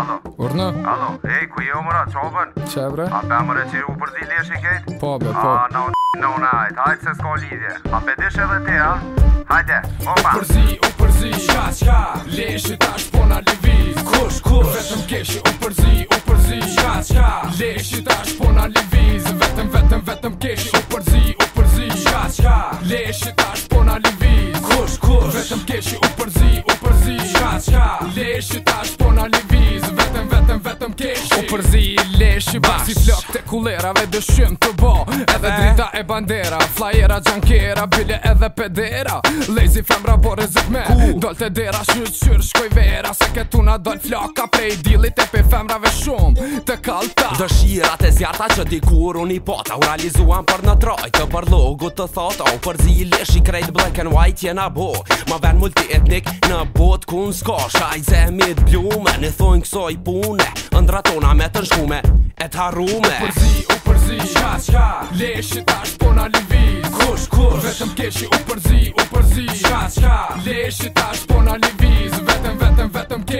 Alo. Urna. Alo, ej, ku je umra, çoban? Qe bre? A be mëre që u përzi lesh i kejt? Po, be, po. Ah, no, no, no, hajt, se s'ko lidhje. A be dish edhe ti, ha? Hajde, opa. U përzi, u përzi, qka, qka, lesh i tash po na livi. Kush, kush, vetëm keshi, u përzi, u përzi, qka, qka, lesh i tash po na O përzi i lesh i bash Si flok të kulerave dëshim të bo Edhe eh? drita e bandera Flajera, gjankera, bile edhe pedera Lazy femra, rabo rëzik me Dol të dera, shyrë, shyrë, shkoj vera Se këtu na dol floka prej dilit e pe femrave shumë Të kalta Dëshirat e zjarta që dikur unë i pota U realizuan për në troj të për logu të thota O përzi i lesh i krejt black and white jena bo Ma ven multi etnik në bot ku në sko Shaj zemit bljume, në thonjë kësoj pune ëndra tona me të nshkume e të harrume U përzi, u përzi, qka qka, leshi tash po na liviz Kush, kush, vetëm keshi u përzi, u përzi, qka qka, leshi tash po na liviz Vetëm, vetëm, vetëm keshi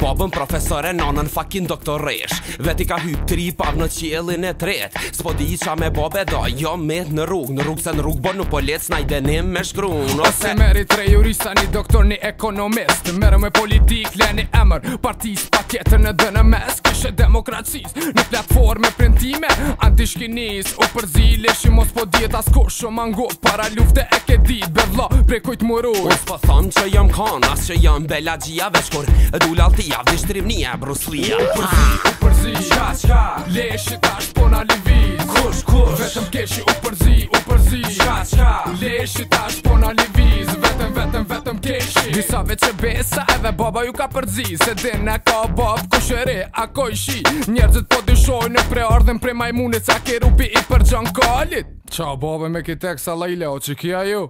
Babën po profesore, nanën fucking doktoresh Veti ka hy tri pav në qielin e tret S'po di qa me babe da, jo met në rrug Në rrug se në rrug bo nuk po lec na i denim me shkrun Ose, ose meri tre jurisa një doktor një ekonomist Mere me politik, leni emër, partis pa tjetër në dënë mes Kështë e demokracis, në platforme printime Antishkinis, u përzile që mos po djet as kur shumë mango Para lufte e ke dit, be vla, prekojt më rruj Us po që jam kan as që jam bela gjia veç kur Shqipëria Vesh të rimnia e bruslia Përzi, u përzi, qka, qka Le e po na livi Kush, kush, vetëm keshi u përzi, u përzi Qka, qka, le tash po na livi Vetëm, vetëm, vetëm keshi Disa veç e besa edhe baba ju ka përzi Se din e ka bab, kush e re, a ko i shi Njerëzit po dyshojnë e preardhen pre majmunit Sa ke rupi i për gjan kalit Qa baba me kitek sa lajle o që kia ju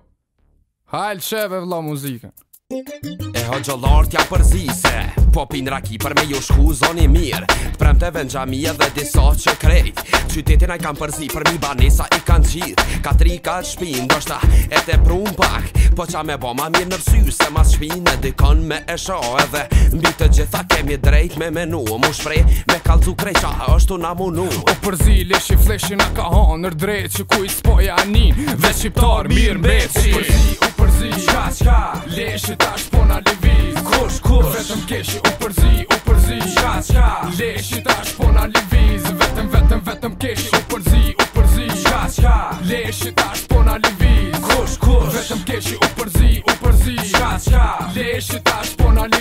Hajl shëve vla muzika E ho gjëllarë tja përzise Po pin raki për me ju shku zoni mirë Të prem të gjami e dhe diso që krejt Qytetin a i kam përzi për mi banesa i kanë gjith Ka tri ka të shpinë, do shta e te prun pak Po qa me ma mirë nërsy se mas shpin E dykon me e sho edhe Mbi të gjitha kemi drejt me menu Mu shpre me kalzu krej qa është unë amunu O përzi le shi fleshin ka honër drejt Që ku s'poja anin Dhe shqiptar mirë mbeci Përzi përzi Qka qka e tash po na livi Kush kush Vetëm keshi u përzi U përzi Qka qka e tash po na livi Vetëm vetëm vetëm keshi u përzi U përzi Qka qka e tash po na livi Kush kush Vetëm keshi u përzi U përzi Qka qka Leshe tash po na livi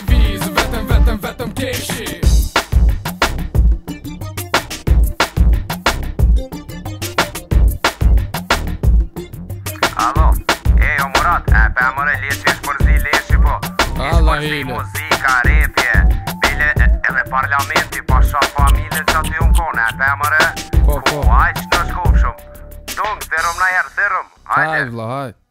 Pa more leci është për zi leci po Ishtë për zi muzika, repje Bile edhe parlamenti Pa po shok familje që aty unë kone Pa more po, po, Ku ajq në shkup shumë Dungë, dherëm në herë, dherëm Hajde, vla, hajde